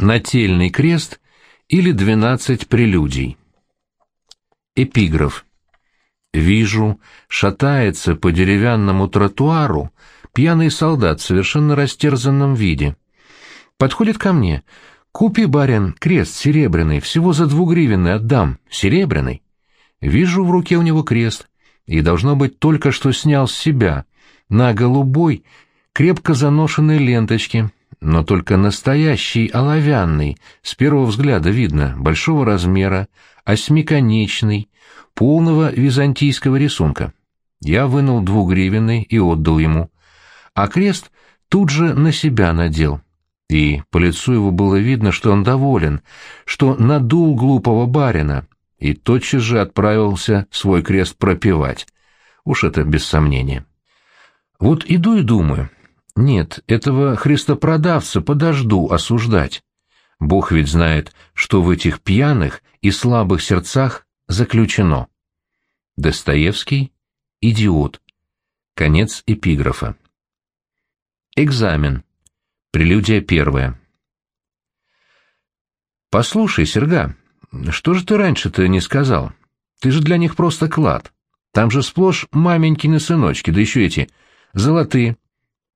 Нательный крест или двенадцать прелюдий. Эпиграф. Вижу, шатается по деревянному тротуару пьяный солдат в совершенно растерзанном виде. Подходит ко мне. «Купи, барин, крест серебряный, всего за двугривенный отдам, серебряный». Вижу в руке у него крест, и, должно быть, только что снял с себя, на голубой, крепко заношенной ленточке, но только настоящий оловянный, с первого взгляда видно, большого размера, осьмиконечный, полного византийского рисунка. Я вынул двугривенный и отдал ему, а крест тут же на себя надел. И по лицу его было видно, что он доволен, что надул глупого барина, и тотчас же отправился свой крест пропивать. Уж это без сомнения. Вот иду и думаю, нет, этого христопродавца подожду осуждать. Бог ведь знает, что в этих пьяных и слабых сердцах заключено. Достоевский — идиот. Конец эпиграфа. Экзамен. Прелюдия первая. «Послушай, Серга, что же ты раньше-то не сказал? Ты же для них просто клад. Там же сплошь маменькины сыночки, да еще эти, золотые,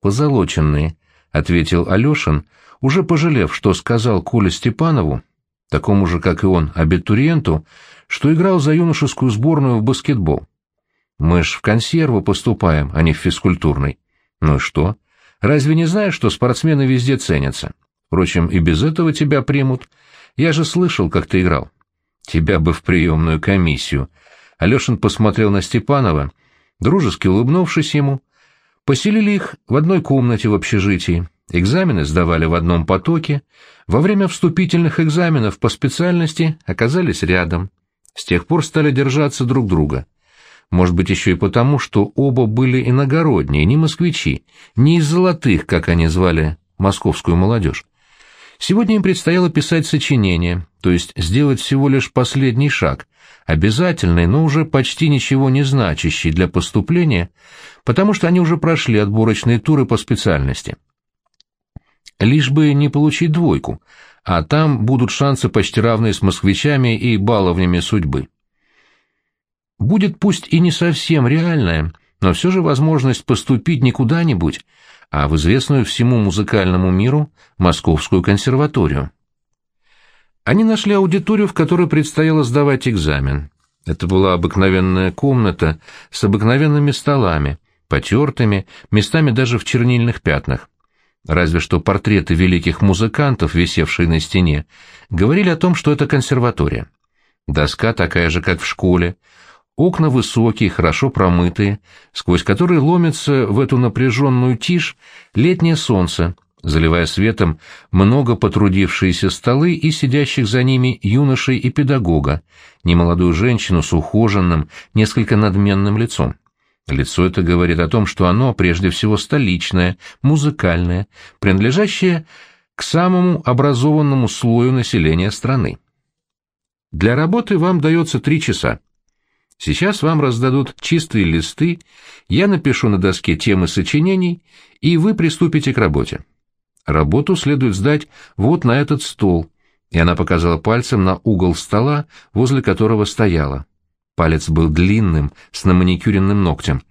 позолоченные», — ответил Алешин, уже пожалев, что сказал Коле Степанову, такому же, как и он, абитуриенту, что играл за юношескую сборную в баскетбол. «Мы ж в консерву поступаем, а не в физкультурный». «Ну и что? Разве не знаешь, что спортсмены везде ценятся? Впрочем, и без этого тебя примут. Я же слышал, как ты играл». «Тебя бы в приемную комиссию». Алешин посмотрел на Степанова, дружески улыбнувшись ему, Поселили их в одной комнате в общежитии, экзамены сдавали в одном потоке, во время вступительных экзаменов по специальности оказались рядом. С тех пор стали держаться друг друга. Может быть, еще и потому, что оба были иногородние, не москвичи, не из золотых, как они звали московскую молодежь. Сегодня им предстояло писать сочинение, то есть сделать всего лишь последний шаг, обязательный, но уже почти ничего не значащий для поступления, потому что они уже прошли отборочные туры по специальности. Лишь бы не получить двойку, а там будут шансы почти равные с москвичами и баловнями судьбы. Будет пусть и не совсем реальная, но все же возможность поступить не куда-нибудь, а в известную всему музыкальному миру Московскую консерваторию. Они нашли аудиторию, в которой предстояло сдавать экзамен. Это была обыкновенная комната с обыкновенными столами, потертыми, местами даже в чернильных пятнах. Разве что портреты великих музыкантов, висевшие на стене, говорили о том, что это консерватория. Доска такая же, как в школе, Окна высокие, хорошо промытые, сквозь которые ломится в эту напряженную тишь летнее солнце, заливая светом много потрудившиеся столы и сидящих за ними юношей и педагога, немолодую женщину с ухоженным, несколько надменным лицом. Лицо это говорит о том, что оно прежде всего столичное, музыкальное, принадлежащее к самому образованному слою населения страны. Для работы вам дается три часа. Сейчас вам раздадут чистые листы, я напишу на доске темы сочинений, и вы приступите к работе. Работу следует сдать вот на этот стол, и она показала пальцем на угол стола, возле которого стояла. Палец был длинным, с наманикюренным ногтем.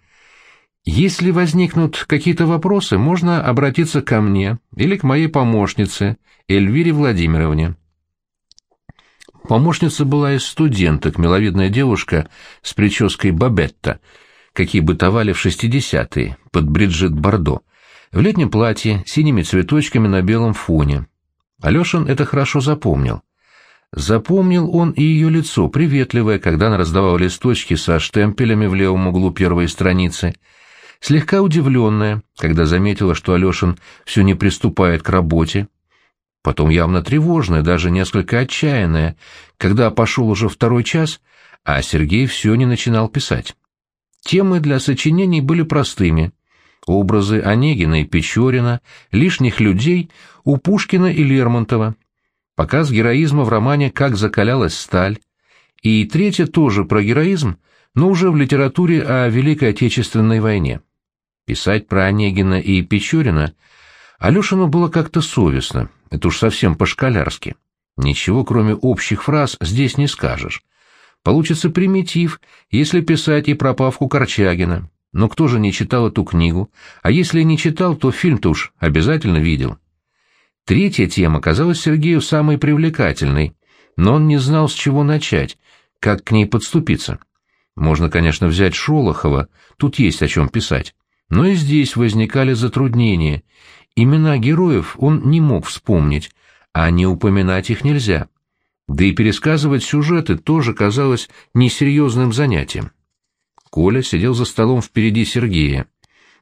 Если возникнут какие-то вопросы, можно обратиться ко мне или к моей помощнице, Эльвире Владимировне. Помощница была из студенток, миловидная девушка с прической Бабетта, какие бытовали в шестидесятые, под Бриджит Бардо, в летнем платье, синими цветочками на белом фоне. Алешин это хорошо запомнил. Запомнил он и ее лицо, приветливое, когда она раздавала листочки со штемпелями в левом углу первой страницы, слегка удивленная, когда заметила, что Алешин все не приступает к работе, потом явно тревожная, даже несколько отчаянная, когда пошел уже второй час, а Сергей все не начинал писать. Темы для сочинений были простыми. Образы Онегина и Печорина, лишних людей у Пушкина и Лермонтова, показ героизма в романе «Как закалялась сталь», и третье тоже про героизм, но уже в литературе о Великой Отечественной войне. Писать про Онегина и Печорина Алешину было как-то совестно, это уж совсем по-школярски. Ничего, кроме общих фраз, здесь не скажешь. Получится примитив, если писать и про Павку Корчагина. Но кто же не читал эту книгу? А если не читал, то фильм-то уж обязательно видел. Третья тема казалась Сергею самой привлекательной, но он не знал, с чего начать, как к ней подступиться. Можно, конечно, взять Шолохова, тут есть о чем писать. Но и здесь возникали затруднения. Имена героев он не мог вспомнить, а не упоминать их нельзя. Да и пересказывать сюжеты тоже казалось несерьезным занятием. Коля сидел за столом впереди Сергея.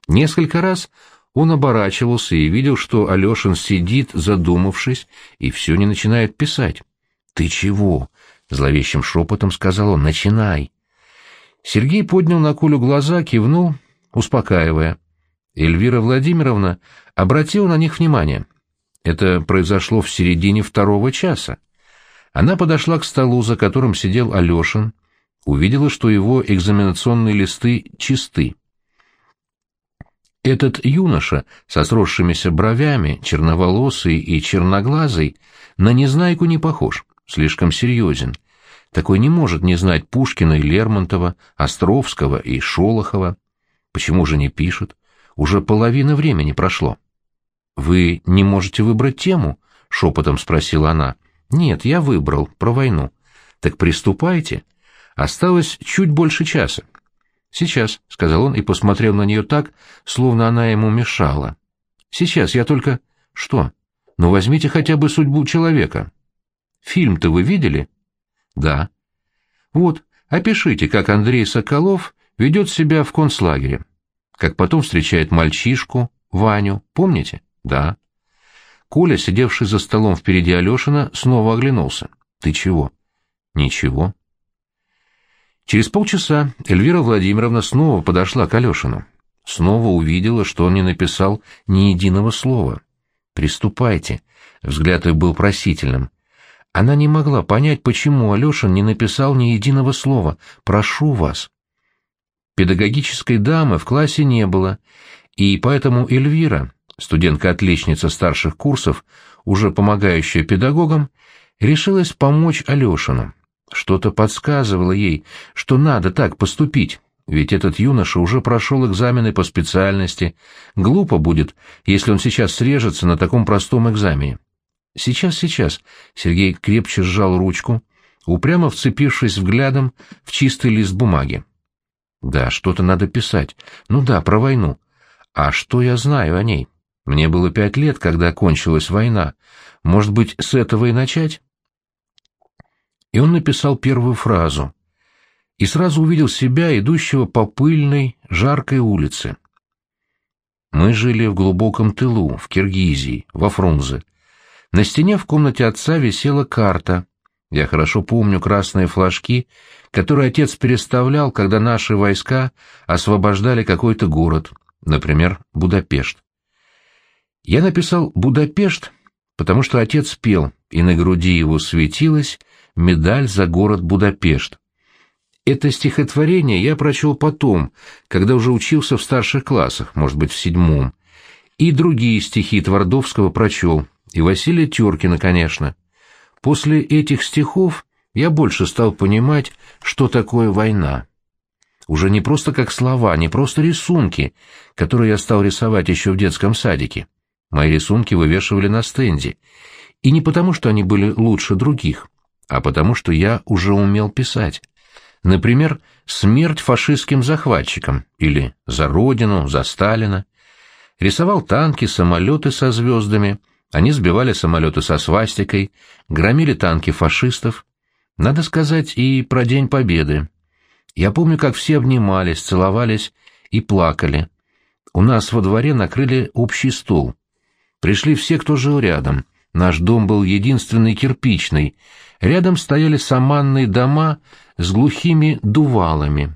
Несколько раз он оборачивался и видел, что Алешин сидит, задумавшись, и все не начинает писать. «Ты чего?» — зловещим шепотом сказал он. «Начинай!» Сергей поднял на Колю глаза, кивнул, успокаивая. Эльвира Владимировна обратила на них внимание. Это произошло в середине второго часа. Она подошла к столу, за которым сидел Алешин, увидела, что его экзаменационные листы чисты. Этот юноша со сросшимися бровями, черноволосый и черноглазый, на незнайку не похож, слишком серьезен. Такой не может не знать Пушкина и Лермонтова, Островского и Шолохова. Почему же не пишет? Уже половина времени прошло. «Вы не можете выбрать тему?» — шепотом спросила она. «Нет, я выбрал, про войну». «Так приступайте. Осталось чуть больше часа». «Сейчас», — сказал он и посмотрел на нее так, словно она ему мешала. «Сейчас, я только...» «Что? Ну возьмите хотя бы судьбу человека». «Фильм-то вы видели?» Да. Вот, опишите, как Андрей Соколов ведет себя в концлагере. Как потом встречает мальчишку, Ваню, помните? Да. Коля, сидевший за столом впереди Алешина, снова оглянулся. Ты чего? Ничего. Через полчаса Эльвира Владимировна снова подошла к Алешину. Снова увидела, что он не написал ни единого слова. «Приступайте». Взгляд их был просительным. Она не могла понять, почему Алешин не написал ни единого слова «прошу вас». Педагогической дамы в классе не было, и поэтому Эльвира, студентка-отличница старших курсов, уже помогающая педагогам, решилась помочь Алешину. Что-то подсказывало ей, что надо так поступить, ведь этот юноша уже прошел экзамены по специальности. Глупо будет, если он сейчас срежется на таком простом экзамене. «Сейчас, сейчас!» — Сергей крепче сжал ручку, упрямо вцепившись взглядом в чистый лист бумаги. «Да, что-то надо писать. Ну да, про войну. А что я знаю о ней? Мне было пять лет, когда кончилась война. Может быть, с этого и начать?» И он написал первую фразу. И сразу увидел себя, идущего по пыльной, жаркой улице. Мы жили в глубоком тылу, в Киргизии, во Фрунзе. На стене в комнате отца висела карта. Я хорошо помню красные флажки, которые отец переставлял, когда наши войска освобождали какой-то город, например, Будапешт. Я написал «Будапешт», потому что отец пел, и на груди его светилась медаль за город Будапешт. Это стихотворение я прочел потом, когда уже учился в старших классах, может быть, в седьмом. И другие стихи Твардовского прочел, и Василия Теркина, конечно. После этих стихов я больше стал понимать, что такое война. Уже не просто как слова, не просто рисунки, которые я стал рисовать еще в детском садике. Мои рисунки вывешивали на стенде. И не потому, что они были лучше других, а потому, что я уже умел писать. Например, «Смерть фашистским захватчикам» или «За Родину», «За Сталина». Рисовал танки, самолеты со звездами — они сбивали самолеты со свастикой, громили танки фашистов. Надо сказать и про День Победы. Я помню, как все обнимались, целовались и плакали. У нас во дворе накрыли общий стол. Пришли все, кто жил рядом. Наш дом был единственный кирпичный. Рядом стояли саманные дома с глухими дувалами.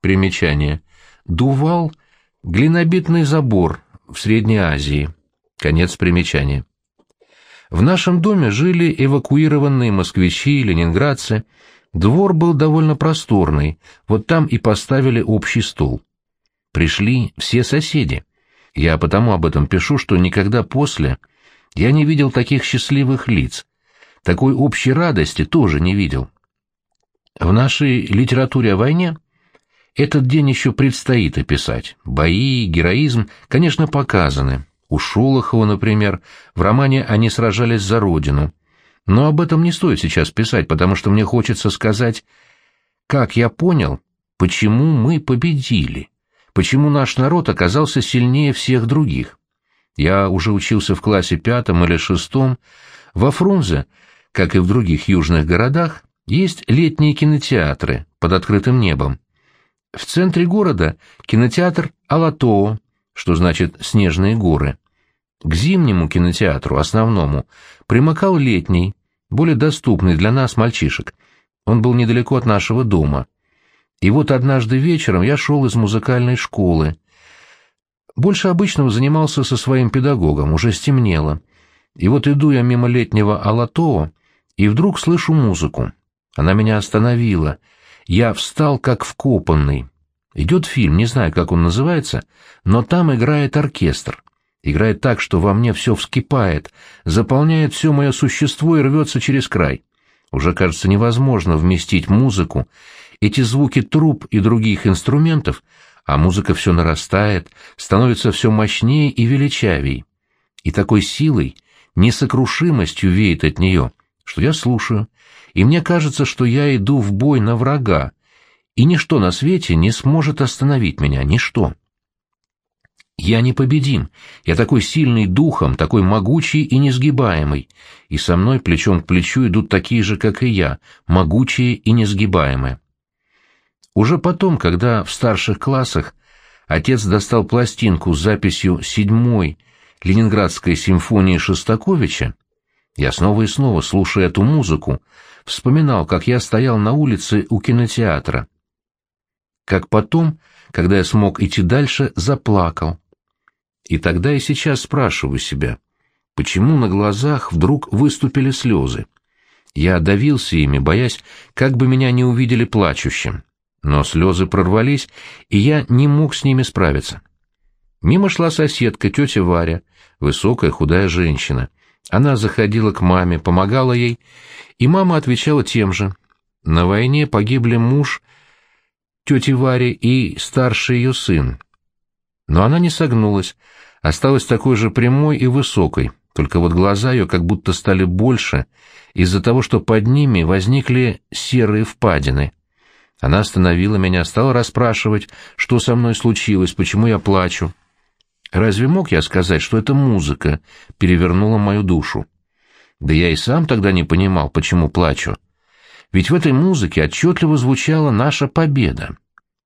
Примечание. Дувал — глинобитный забор в Средней Азии. Конец примечания. В нашем доме жили эвакуированные москвичи и ленинградцы. Двор был довольно просторный, вот там и поставили общий стол. Пришли все соседи. Я потому об этом пишу, что никогда после я не видел таких счастливых лиц, такой общей радости тоже не видел. В нашей литературе о войне этот день еще предстоит описать. Бои, героизм, конечно, показаны. У Шолохова, например, в романе «Они сражались за Родину». Но об этом не стоит сейчас писать, потому что мне хочется сказать, как я понял, почему мы победили, почему наш народ оказался сильнее всех других. Я уже учился в классе пятом или шестом. Во Фрунзе, как и в других южных городах, есть летние кинотеатры под открытым небом. В центре города кинотеатр Алатоо, что значит «снежные горы». К зимнему кинотеатру, основному, примыкал летний, более доступный для нас мальчишек. Он был недалеко от нашего дома. И вот однажды вечером я шел из музыкальной школы. Больше обычного занимался со своим педагогом, уже стемнело. И вот иду я мимо летнего Алатоо, и вдруг слышу музыку. Она меня остановила. Я встал как вкопанный. Идет фильм, не знаю, как он называется, но там играет оркестр. Играет так, что во мне все вскипает, заполняет все мое существо и рвется через край. Уже кажется невозможно вместить музыку, эти звуки труб и других инструментов, а музыка все нарастает, становится все мощнее и величавей. И такой силой, несокрушимостью веет от нее, что я слушаю, и мне кажется, что я иду в бой на врага, и ничто на свете не сможет остановить меня, ничто. Я непобедим, я такой сильный духом, такой могучий и несгибаемый, и со мной плечом к плечу идут такие же, как и я, могучие и несгибаемые. Уже потом, когда в старших классах отец достал пластинку с записью седьмой Ленинградской симфонии Шостаковича, я снова и снова, слушая эту музыку, вспоминал, как я стоял на улице у кинотеатра. Как потом, когда я смог идти дальше, заплакал. И тогда и сейчас спрашиваю себя, почему на глазах вдруг выступили слезы? Я давился ими, боясь, как бы меня не увидели плачущим. Но слезы прорвались, и я не мог с ними справиться. Мимо шла соседка, тетя Варя, высокая худая женщина. Она заходила к маме, помогала ей, и мама отвечала тем же. На войне погибли муж тети Вари и старший ее сын. Но она не согнулась, осталась такой же прямой и высокой, только вот глаза ее как будто стали больше из-за того, что под ними возникли серые впадины. Она остановила меня, стала расспрашивать, что со мной случилось, почему я плачу. Разве мог я сказать, что эта музыка перевернула мою душу? Да я и сам тогда не понимал, почему плачу. Ведь в этой музыке отчетливо звучала наша победа.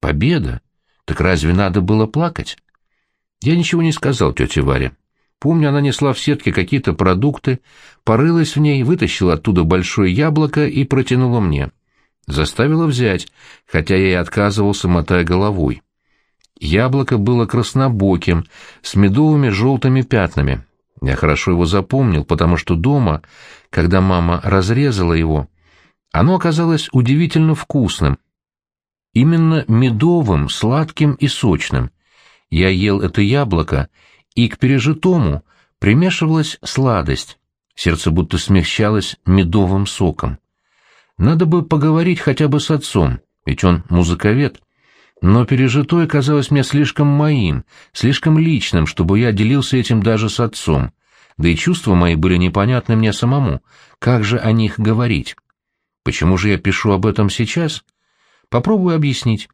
Победа? Так разве надо было плакать? Я ничего не сказал тете Варе. Помню, она несла в сетке какие-то продукты, порылась в ней, вытащила оттуда большое яблоко и протянула мне. Заставила взять, хотя я и отказывался, мотая головой. Яблоко было краснобоким, с медовыми желтыми пятнами. Я хорошо его запомнил, потому что дома, когда мама разрезала его, оно оказалось удивительно вкусным. Именно медовым, сладким и сочным — я ел это яблоко, и к пережитому примешивалась сладость, сердце будто смягчалось медовым соком. Надо бы поговорить хотя бы с отцом, ведь он музыковед. Но пережитое казалось мне слишком моим, слишком личным, чтобы я делился этим даже с отцом. Да и чувства мои были непонятны мне самому. Как же о них говорить? Почему же я пишу об этом сейчас? Попробую объяснить.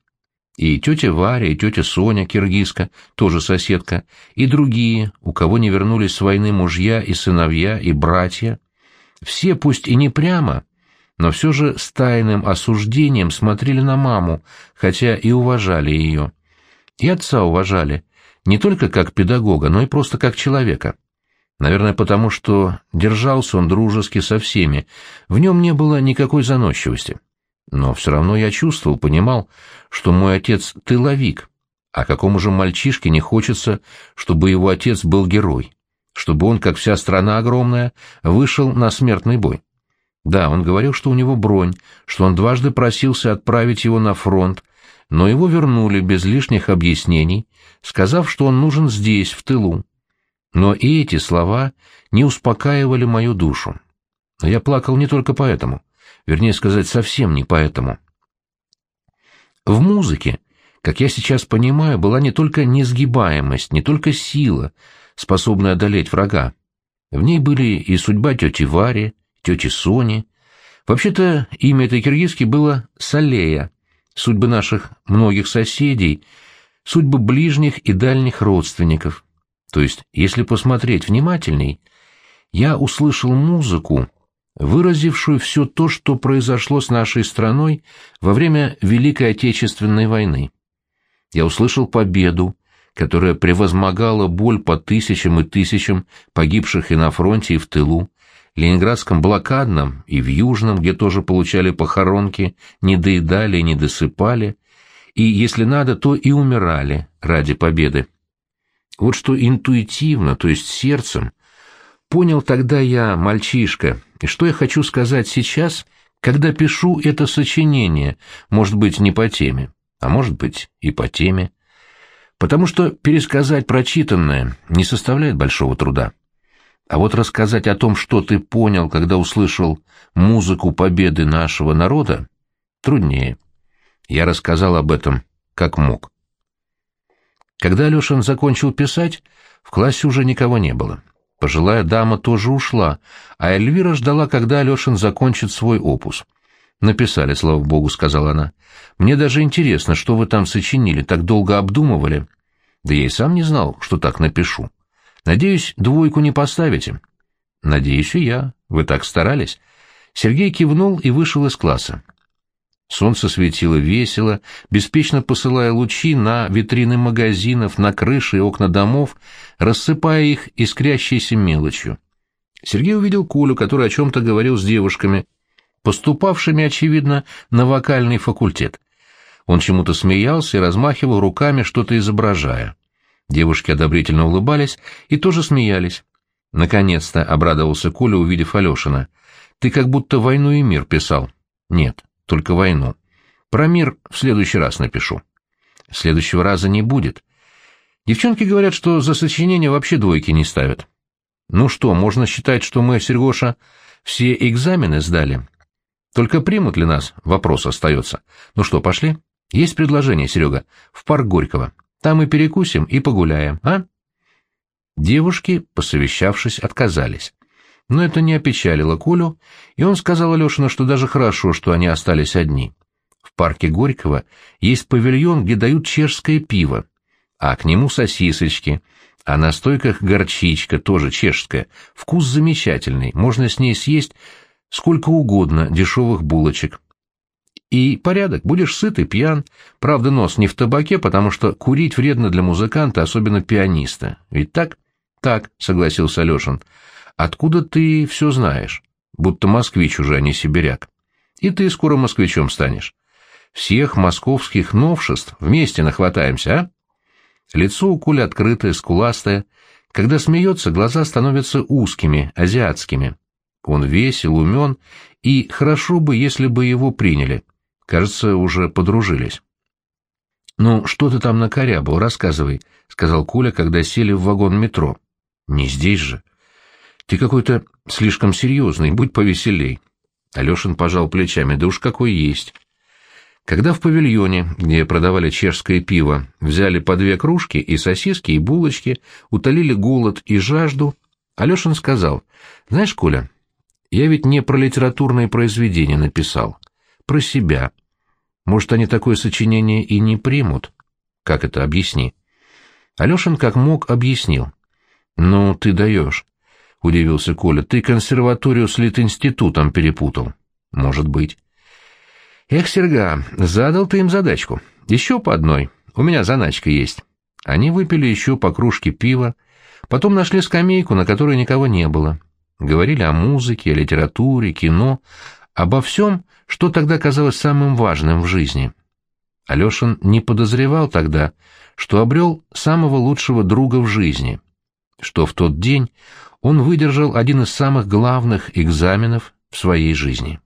И тетя Варя, и тетя Соня, киргизка, тоже соседка, и другие, у кого не вернулись с войны мужья и сыновья, и братья. Все, пусть и не прямо, но все же с тайным осуждением смотрели на маму, хотя и уважали ее. И отца уважали, не только как педагога, но и просто как человека. Наверное, потому что держался он дружески со всеми, в нем не было никакой заносчивости. Но все равно я чувствовал, понимал, что мой отец — тыловик, а какому же мальчишке не хочется, чтобы его отец был герой, чтобы он, как вся страна огромная, вышел на смертный бой. Да, он говорил, что у него бронь, что он дважды просился отправить его на фронт, но его вернули без лишних объяснений, сказав, что он нужен здесь, в тылу. Но и эти слова не успокаивали мою душу. Я плакал не только поэтому, вернее сказать, совсем не поэтому. В музыке, как я сейчас понимаю, была не только несгибаемость, не только сила, способная одолеть врага. В ней были и судьба тети Вари, тети Сони. Вообще-то имя этой киргизки было Салея, судьбы наших многих соседей, судьбы ближних и дальних родственников. То есть, если посмотреть внимательней, я услышал музыку, выразившую все то, что произошло с нашей страной во время Великой Отечественной войны. Я услышал победу, которая превозмогала боль по тысячам и тысячам погибших и на фронте, и в тылу, Ленинградском блокадном и в Южном, где тоже получали похоронки, не доедали и не досыпали, и, если надо, то и умирали ради победы. Вот что интуитивно, то есть сердцем, понял тогда я, мальчишка, и что я хочу сказать сейчас, когда пишу это сочинение, может быть, не по теме, а может быть, и по теме. Потому что пересказать прочитанное не составляет большого труда. А вот рассказать о том, что ты понял, когда услышал музыку победы нашего народа, труднее. Я рассказал об этом как мог. Когда Алешин закончил писать, в классе уже никого не было. Пожилая дама тоже ушла, а Эльвира ждала, когда Алешин закончит свой опус. «Написали, слава богу», — сказала она. «Мне даже интересно, что вы там сочинили, так долго обдумывали». «Да я и сам не знал, что так напишу. Надеюсь, двойку не поставите?» «Надеюсь и я. Вы так старались». Сергей кивнул и вышел из класса. Солнце светило весело, беспечно посылая лучи на витрины магазинов, на крыши и окна домов, рассыпая их искрящейся мелочью. Сергей увидел Колю, который о чем-то говорил с девушками, поступавшими, очевидно, на вокальный факультет. Он чему-то смеялся и размахивал руками, что-то изображая. Девушки одобрительно улыбались и тоже смеялись. Наконец-то обрадовался Коля, увидев Алешина. «Ты как будто «Войну и мир» писал». «Нет, только войну. Про мир в следующий раз напишу. Следующего раза не будет. Девчонки говорят, что за сочинение вообще двойки не ставят. Ну что, можно считать, что мы, Сергоша, все экзамены сдали? Только примут ли нас? Вопрос остается. Ну что, пошли? Есть предложение, Серега, в парк Горького. Там и перекусим, и погуляем, а? Девушки, посовещавшись, отказались. Но это не опечалило Колю, и он сказал Алешину, что даже хорошо, что они остались одни. В парке Горького есть павильон, где дают чешское пиво, а к нему сосисочки, а на стойках горчичка, тоже чешская. Вкус замечательный, можно с ней съесть сколько угодно дешевых булочек. И порядок, будешь сыт и пьян. Правда, нос не в табаке, потому что курить вредно для музыканта, особенно пианиста. Ведь так? Так, согласился Алешин. Откуда ты все знаешь? Будто москвич уже, а не сибиряк. И ты скоро москвичом станешь. Всех московских новшеств вместе нахватаемся, а? Лицо у Коли открытое, скуластое. Когда смеется, глаза становятся узкими, азиатскими. Он весел, умен, и хорошо бы, если бы его приняли. Кажется, уже подружились. «Ну, что ты там накорябал, рассказывай», — сказал Коля, когда сели в вагон метро. «Не здесь же». Ты какой-то слишком серьезный, будь повеселей. Алешин пожал плечами, да уж какой есть. Когда в павильоне, где продавали чешское пиво, взяли по две кружки и сосиски, и булочки, утолили голод и жажду, Алешин сказал, «Знаешь, Коля, я ведь не про литературные произведения написал, про себя. Может, они такое сочинение и не примут? Как это, объясни». Алешин как мог объяснил. «Ну, ты даешь. — удивился Коля. — Ты консерваторию с Литинститутом перепутал. — Может быть. — Эх, Серга, задал ты им задачку. Еще по одной. У меня заначка есть. Они выпили еще по кружке пива, потом нашли скамейку, на которой никого не было. Говорили о музыке, о литературе, кино, обо всем, что тогда казалось самым важным в жизни. Алешин не подозревал тогда, что обрел самого лучшего друга в жизни, что в тот день он выдержал один из самых главных экзаменов в своей жизни.